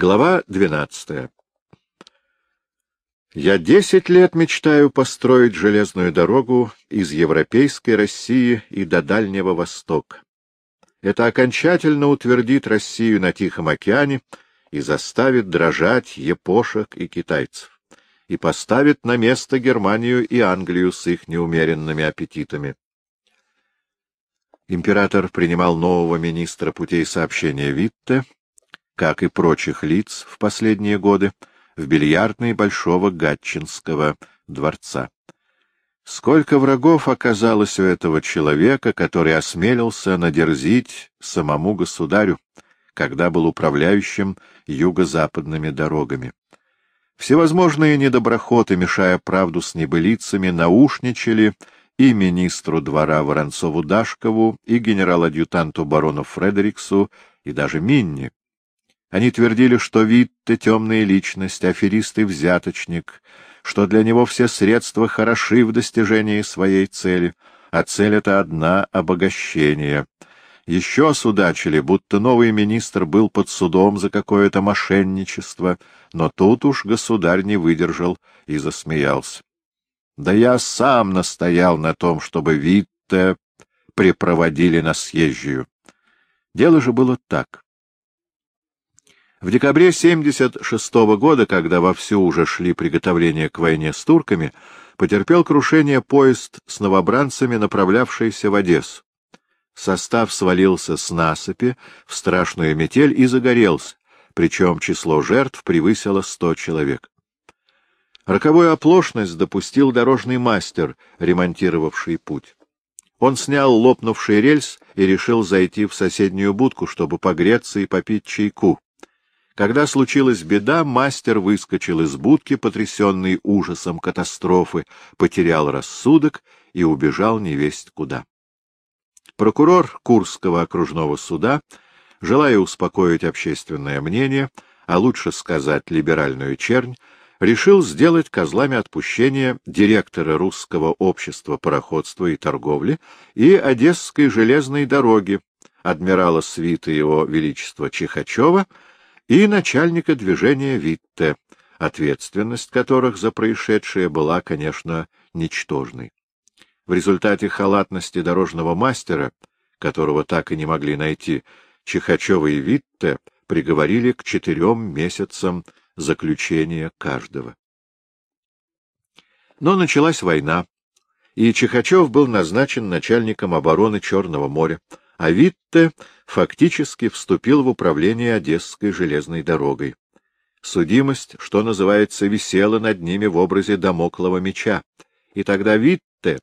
Глава двенадцатая Я десять лет мечтаю построить железную дорогу из Европейской России и до Дальнего Востока. Это окончательно утвердит Россию на Тихом океане и заставит дрожать епошек и китайцев, и поставит на место Германию и Англию с их неумеренными аппетитами. Император принимал нового министра путей сообщения Витте, как и прочих лиц в последние годы, в бильярдной Большого Гатчинского дворца. Сколько врагов оказалось у этого человека, который осмелился надерзить самому государю, когда был управляющим юго-западными дорогами. Всевозможные недоброхоты, мешая правду с небылицами, наушничали и министру двора Воронцову-Дашкову, и генерал-адъютанту барону Фредериксу, и даже Минни. Они твердили, что Витте — темная личность, аферист и взяточник, что для него все средства хороши в достижении своей цели, а цель — это одна — обогащение. Еще судачили, будто новый министр был под судом за какое-то мошенничество, но тут уж государь не выдержал и засмеялся. Да я сам настоял на том, чтобы Витте припроводили на съезжию. Дело же было так. В декабре 76 -го года, когда вовсю уже шли приготовления к войне с турками, потерпел крушение поезд с новобранцами, направлявшийся в Одессу. Состав свалился с насыпи в страшную метель и загорелся, причем число жертв превысило сто человек. Роковую оплошность допустил дорожный мастер, ремонтировавший путь. Он снял лопнувший рельс и решил зайти в соседнюю будку, чтобы погреться и попить чайку. Когда случилась беда, мастер выскочил из будки, потрясенный ужасом катастрофы, потерял рассудок и убежал невесть куда. Прокурор Курского окружного суда, желая успокоить общественное мнение, а лучше сказать либеральную чернь, решил сделать козлами отпущения директора Русского общества пароходства и торговли и Одесской железной дороги, адмирала свиты его величества Чихачева, и начальника движения Витте, ответственность которых за происшедшее была, конечно, ничтожной. В результате халатности дорожного мастера, которого так и не могли найти, Чихачева и Витте приговорили к четырем месяцам заключения каждого. Но началась война, и Чихачев был назначен начальником обороны Черного моря, а Витте фактически вступил в управление Одесской железной дорогой. Судимость, что называется, висела над ними в образе домоклого меча, и тогда Витте,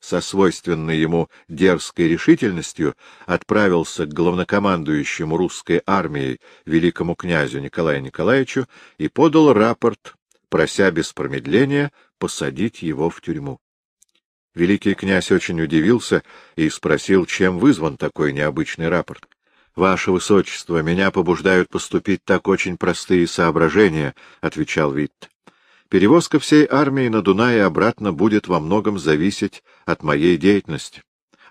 со свойственной ему дерзкой решительностью, отправился к главнокомандующему русской армией великому князю Николаю Николаевичу и подал рапорт, прося без промедления посадить его в тюрьму. Великий князь очень удивился и спросил, чем вызван такой необычный рапорт. — Ваше Высочество, меня побуждают поступить так очень простые соображения, — отвечал Витт. — Перевозка всей армии на Дунае обратно будет во многом зависеть от моей деятельности.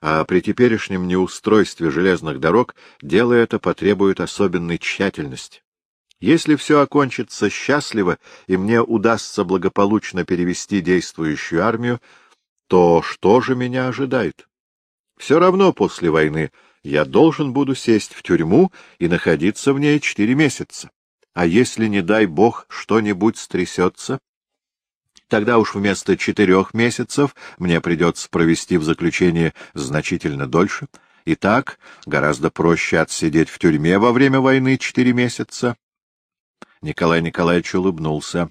А при теперешнем неустройстве железных дорог дело это потребует особенной тщательности. Если все окончится счастливо и мне удастся благополучно перевести действующую армию, то что же меня ожидает? Все равно после войны я должен буду сесть в тюрьму и находиться в ней четыре месяца. А если, не дай бог, что-нибудь стрясется, тогда уж вместо четырех месяцев мне придется провести в заключении значительно дольше. И так гораздо проще отсидеть в тюрьме во время войны четыре месяца. Николай Николаевич улыбнулся.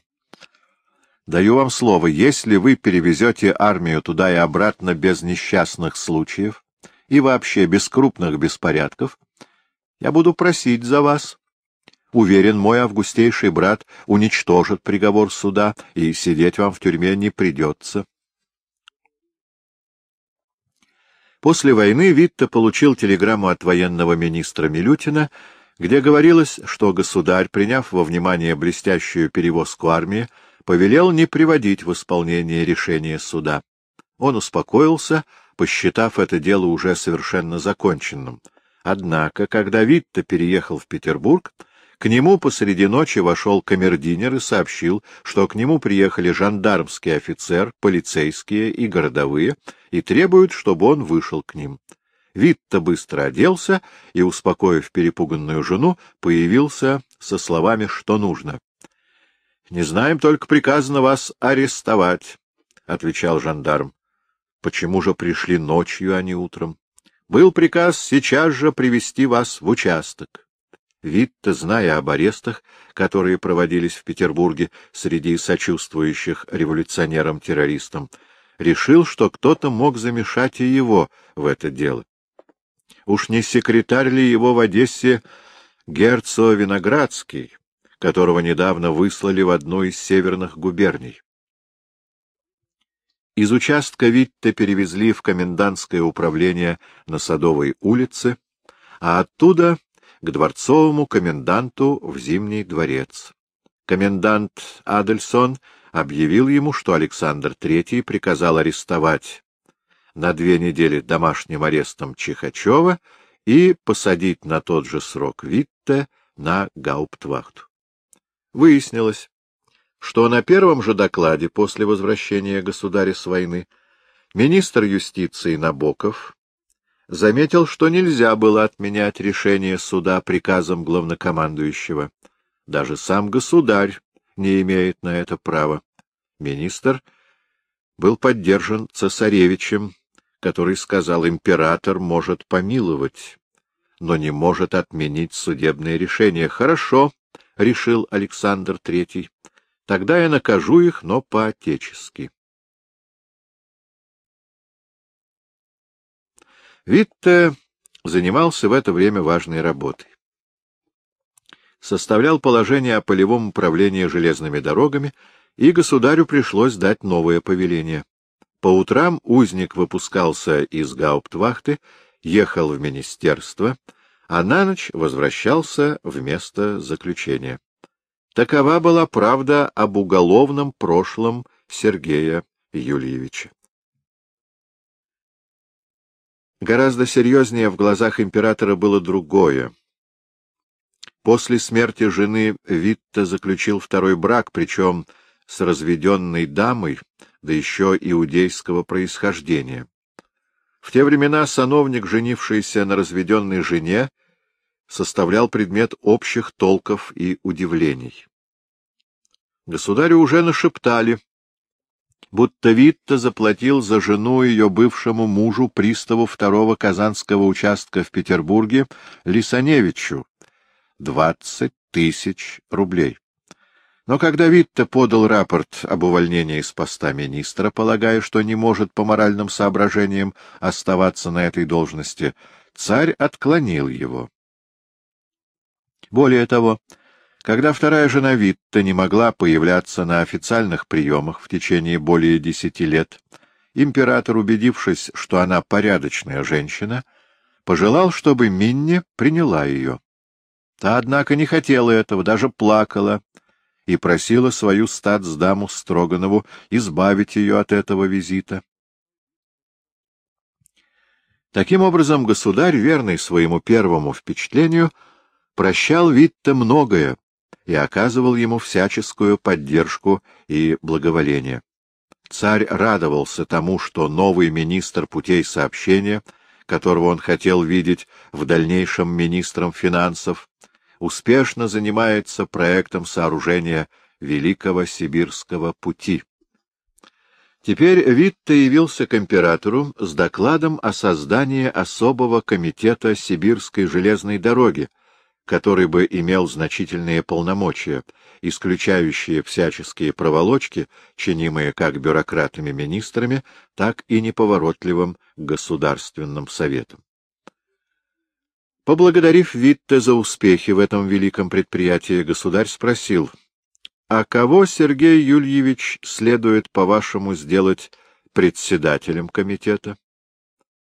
Даю вам слово, если вы перевезете армию туда и обратно без несчастных случаев и вообще без крупных беспорядков, я буду просить за вас. Уверен, мой августейший брат уничтожит приговор суда, и сидеть вам в тюрьме не придется. После войны Витта получил телеграмму от военного министра Милютина, где говорилось, что государь, приняв во внимание блестящую перевозку армии, повелел не приводить в исполнение решения суда. Он успокоился, посчитав это дело уже совершенно законченным. Однако, когда Витта переехал в Петербург, К нему посреди ночи вошел камердинер и сообщил, что к нему приехали жандармский офицер, полицейские и городовые, и требуют, чтобы он вышел к ним. Витта быстро оделся и, успокоив перепуганную жену, появился со словами «что нужно». — Не знаем, только приказано вас арестовать, — отвечал жандарм. — Почему же пришли ночью, а не утром? — Был приказ сейчас же привести вас в участок. Витте, зная об арестах, которые проводились в Петербурге среди сочувствующих революционерам-террористам, решил, что кто-то мог замешать и его в это дело. Уж не секретарь ли его в Одессе Герцо Виноградский, которого недавно выслали в одну из северных губерний? Из участка Витте перевезли в комендантское управление на Садовой улице, а оттуда к дворцовому коменданту в Зимний дворец. Комендант Адельсон объявил ему, что Александр III приказал арестовать на две недели домашним арестом Чихачева и посадить на тот же срок Витте на гауптвахту. Выяснилось, что на первом же докладе после возвращения государя с войны министр юстиции Набоков заметил, что нельзя было отменять решение суда приказом главнокомандующего. Даже сам государь не имеет на это права. Министр был поддержан цесаревичем, который сказал, император может помиловать, но не может отменить судебное решение. Хорошо, — решил Александр Третий, — тогда я накажу их, но по-отечески. Витте занимался в это время важной работой. Составлял положение о полевом управлении железными дорогами, и государю пришлось дать новое повеление. По утрам узник выпускался из гауптвахты, ехал в министерство, а на ночь возвращался в место заключения. Такова была правда об уголовном прошлом Сергея Юльевича. Гораздо серьезнее в глазах императора было другое. После смерти жены Витта заключил второй брак, причем с разведенной дамой, да еще иудейского происхождения. В те времена сановник, женившийся на разведенной жене, составлял предмет общих толков и удивлений. Государю уже нашептали, будто Витта заплатил за жену ее бывшему мужу, приставу второго казанского участка в Петербурге, Лисаневичу, двадцать тысяч рублей. Но когда Витта подал рапорт об увольнении с поста министра, полагая, что не может по моральным соображениям оставаться на этой должности, царь отклонил его. Более того, когда вторая жена Витта не могла появляться на официальных приемах в течение более десяти лет, император, убедившись, что она порядочная женщина, пожелал, чтобы Минни приняла ее. Та, однако, не хотела этого, даже плакала и просила свою статсдаму Строганову избавить ее от этого визита. Таким образом, государь, верный своему первому впечатлению, прощал Витте многое, и оказывал ему всяческую поддержку и благоволение. Царь радовался тому, что новый министр путей сообщения, которого он хотел видеть в дальнейшем министром финансов, успешно занимается проектом сооружения Великого Сибирского пути. Теперь Витте явился к императору с докладом о создании особого комитета Сибирской железной дороги, который бы имел значительные полномочия, исключающие всяческие проволочки, чинимые как бюрократами-министрами, так и неповоротливым государственным советом. Поблагодарив Витте за успехи в этом великом предприятии, государь спросил, «А кого, Сергей Юльевич, следует, по-вашему, сделать председателем комитета?»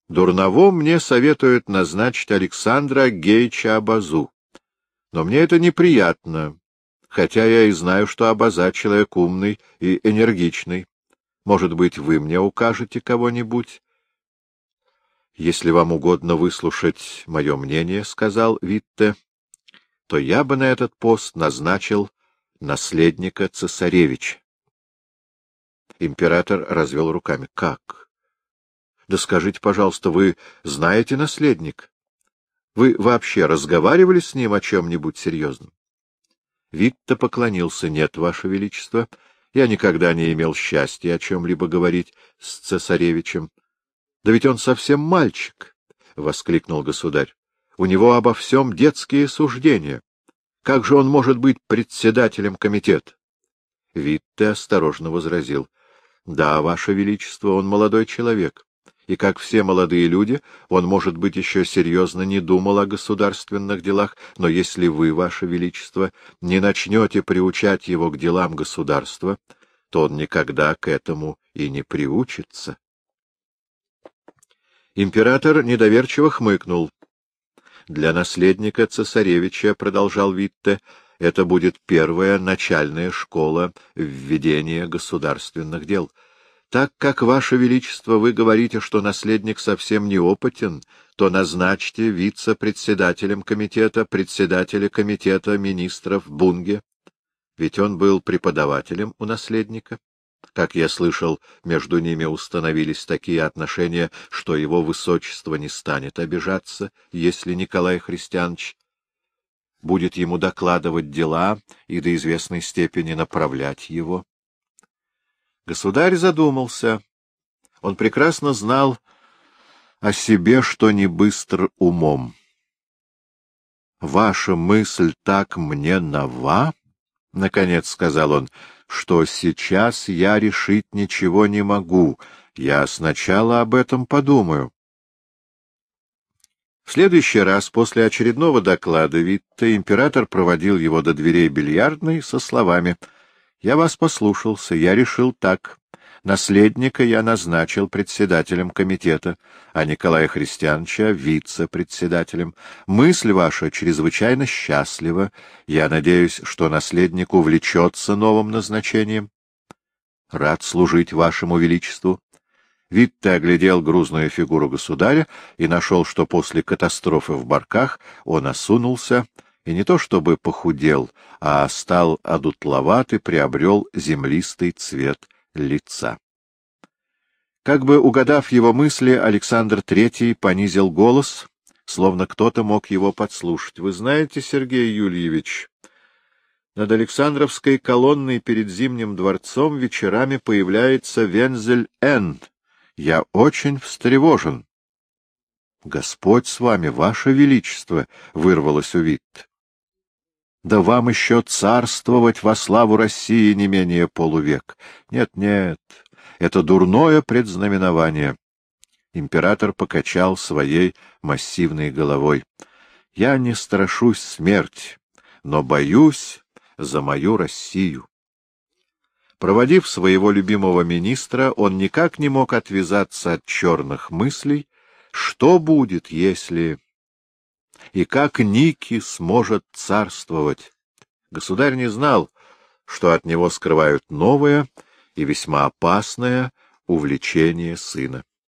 Дурново мне советуют назначить Александра Гейча Абазу. Но мне это неприятно, хотя я и знаю, что Абаза человек умный и энергичный. Может быть, вы мне укажете кого-нибудь? — Если вам угодно выслушать мое мнение, — сказал Витте, — то я бы на этот пост назначил наследника цесаревича. Император развел руками. — Как? — Да скажите, пожалуйста, вы знаете наследник? Вы вообще разговаривали с ним о чем-нибудь серьезном? Витта поклонился. — Нет, Ваше Величество, я никогда не имел счастья о чем-либо говорить с цесаревичем. — Да ведь он совсем мальчик! — воскликнул государь. — У него обо всем детские суждения. Как же он может быть председателем комитета? Витте осторожно возразил. — Да, Ваше Величество, он молодой человек и, как все молодые люди, он, может быть, еще серьезно не думал о государственных делах, но если вы, Ваше Величество, не начнете приучать его к делам государства, то он никогда к этому и не приучится. Император недоверчиво хмыкнул. Для наследника цесаревича, — продолжал Витте, — это будет первая начальная школа введения государственных дел — так как, Ваше Величество, вы говорите, что наследник совсем неопытен, то назначьте вице-председателем комитета, председателя комитета министров Бунге. Ведь он был преподавателем у наследника. Как я слышал, между ними установились такие отношения, что его высочество не станет обижаться, если Николай Христианович будет ему докладывать дела и до известной степени направлять его. Государь задумался. Он прекрасно знал о себе, что не быстр умом. — Ваша мысль так мне нова, — наконец сказал он, — что сейчас я решить ничего не могу. Я сначала об этом подумаю. В следующий раз после очередного доклада Витта император проводил его до дверей бильярдной со словами — я вас послушался, я решил так. Наследника я назначил председателем комитета, а Николая Христиановича — вице-председателем. Мысль ваша чрезвычайно счастлива. Я надеюсь, что наследник увлечется новым назначением. Рад служить вашему величеству. Витте оглядел грузную фигуру государя и нашел, что после катастрофы в барках он осунулся, и не то чтобы похудел, а стал одутловат и приобрел землистый цвет лица. Как бы угадав его мысли, Александр Третий понизил голос, словно кто-то мог его подслушать. — Вы знаете, Сергей Юльевич, над Александровской колонной перед Зимним дворцом вечерами появляется Вензель Н. Я очень встревожен. — Господь с вами, Ваше Величество! — вырвалось у Витт да вам еще царствовать во славу России не менее полувек. Нет, нет, это дурное предзнаменование. Император покачал своей массивной головой. Я не страшусь смерти, но боюсь за мою Россию. Проводив своего любимого министра, он никак не мог отвязаться от черных мыслей, что будет, если и как Ники сможет царствовать. Государь не знал, что от него скрывают новое и весьма опасное увлечение сына.